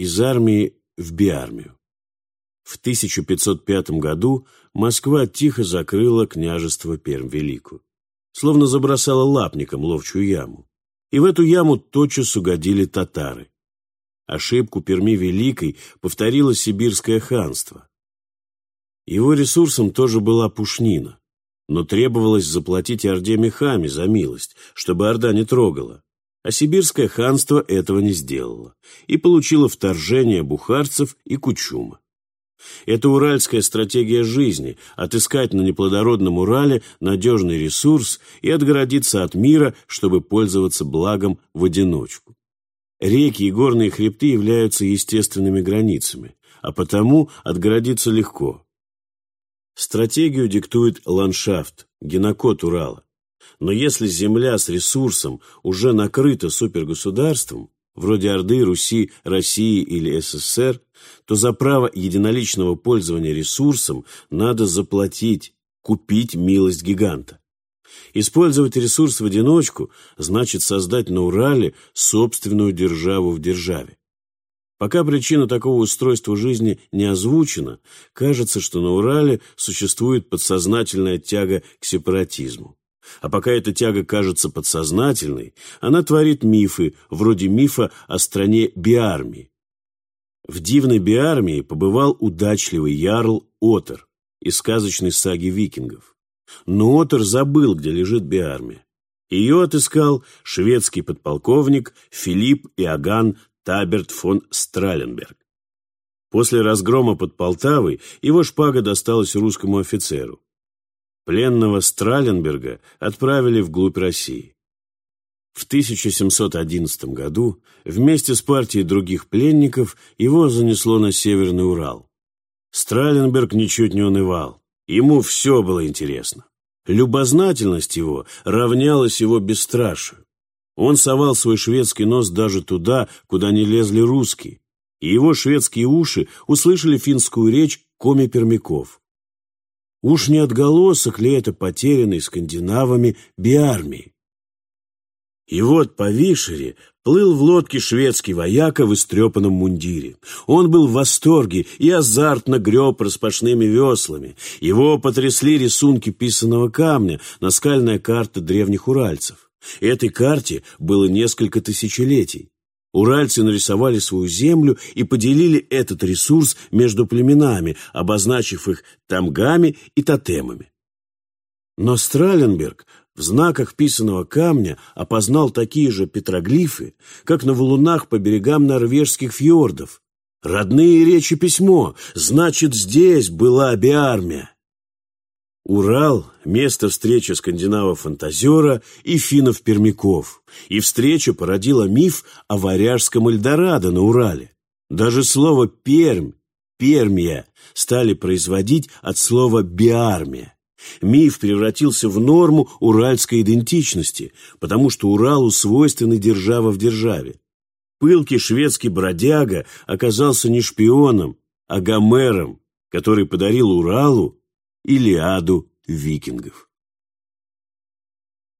из армии в биармию. В 1505 году Москва тихо закрыла княжество Перм-Великую, словно забросала лапником ловчую яму. И в эту яму тотчас угодили татары. Ошибку Перми Великой повторило Сибирское ханство. Его ресурсом тоже была пушнина, но требовалось заплатить Орде мехами за милость, чтобы Орда не трогала. А Сибирское ханство этого не сделало и получило вторжение бухарцев и кучума. Это уральская стратегия жизни – отыскать на неплодородном Урале надежный ресурс и отгородиться от мира, чтобы пользоваться благом в одиночку. Реки и горные хребты являются естественными границами, а потому отгородиться легко. Стратегию диктует ландшафт, генокод Урала. Но если земля с ресурсом уже накрыта супергосударством, вроде Орды, Руси, России или СССР, то за право единоличного пользования ресурсом надо заплатить, купить милость гиганта. Использовать ресурс в одиночку значит создать на Урале собственную державу в державе. Пока причина такого устройства жизни не озвучена, кажется, что на Урале существует подсознательная тяга к сепаратизму. А пока эта тяга кажется подсознательной, она творит мифы, вроде мифа о стране Биармии. В дивной Биармии побывал удачливый ярл Отер из сказочной саги викингов. Но Отер забыл, где лежит Биармия. Ее отыскал шведский подполковник Филипп Иоганн Таберт фон Страленберг. После разгрома под Полтавой его шпага досталась русскому офицеру. Пленного Страленберга отправили вглубь России. В 1711 году вместе с партией других пленников его занесло на Северный Урал. Страленберг ничуть не унывал. Ему все было интересно. Любознательность его равнялась его бесстрашию. Он совал свой шведский нос даже туда, куда не лезли русские, и его шведские уши услышали финскую речь коми-пермяков. Уж не отголосок ли это потерянной скандинавами биармии? И вот по Вишере плыл в лодке шведский вояка в истрепанном мундире. Он был в восторге и азартно греб распашными веслами. Его потрясли рисунки писаного камня, наскальная карта древних уральцев. Этой карте было несколько тысячелетий. Уральцы нарисовали свою землю и поделили этот ресурс между племенами, обозначив их тамгами и тотемами. Но Страленберг в знаках писаного камня опознал такие же петроглифы, как на валунах по берегам норвежских фьордов. Родные речи письмо, значит, здесь была биармия. Урал – место встречи скандинавов-фантазера и финнов-пермяков, и встреча породила миф о варяжском Эльдорадо на Урале. Даже слово «пермь», «пермия» стали производить от слова «биармия». Миф превратился в норму уральской идентичности, потому что Уралу свойственны держава в державе. Пылкий шведский бродяга оказался не шпионом, а Гомером, который подарил Уралу Илиаду викингов.